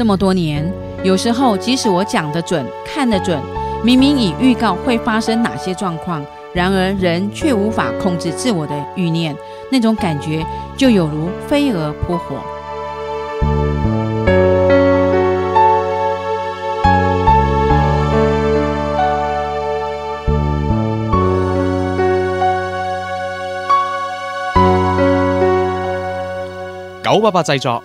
这么多年，有时候即使我讲得准、看得准，明明已预告会发生哪些状况，然而人却无法控制自我的欲念，那种感觉就有如飞蛾扑火。九八八制作。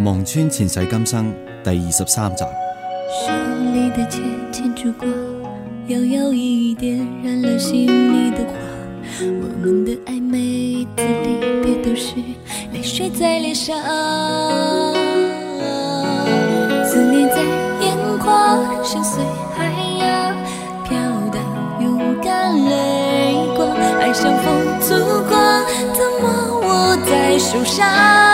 望穿前世今生第二十三集。手里的钱牵烛光，摇摇一点燃了心里的花。我们的爱每一次离别都是泪水在脸上，思念在眼眶，深邃海洋，飘荡勇敢泪光，爱像风烛光，怎么握在手上？